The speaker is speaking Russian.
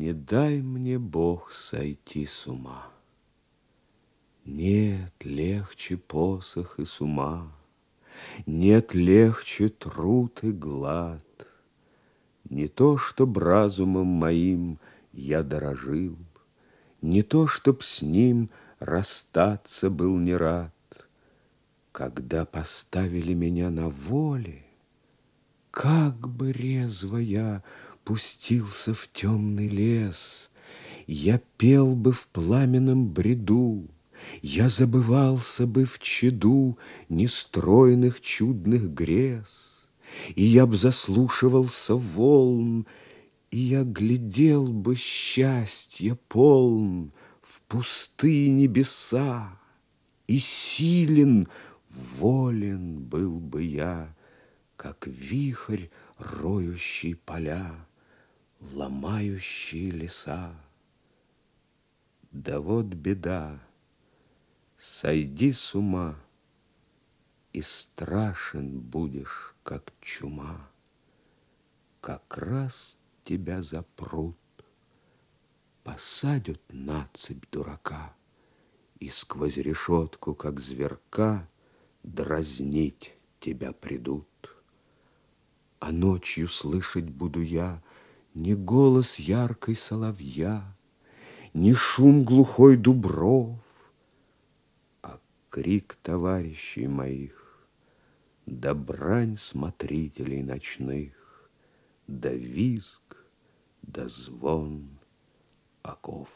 Не дай мне Бог сойти с ума. Нет легче посох и с ума, Нет легче труд и глад. Не то, чтоб разумом моим я дорожил, Не то, чтоб с ним расстаться был не рад, Когда поставили меня на воле, Как бы резво я пустился в темный лес, Я пел бы в пламенном бреду, Я забывался бы в чаду Нестройных чудных грез, И я б заслушивался волн, И я глядел бы счастье полн В пустые небеса, И силен, волен был бы я, Как вихрь, роющий поля, ломающие леса. Да вот беда, сойди с ума, И страшен будешь, как чума. Как раз тебя запрут, Посадят на цепь дурака, И сквозь решетку, как зверка, Дразнить тебя придут. А ночью слышать буду я Не голос яркой соловья, Не шум глухой дубров, А крик товарищей моих, Да брань смотрителей ночных, Да визг, да звон оков.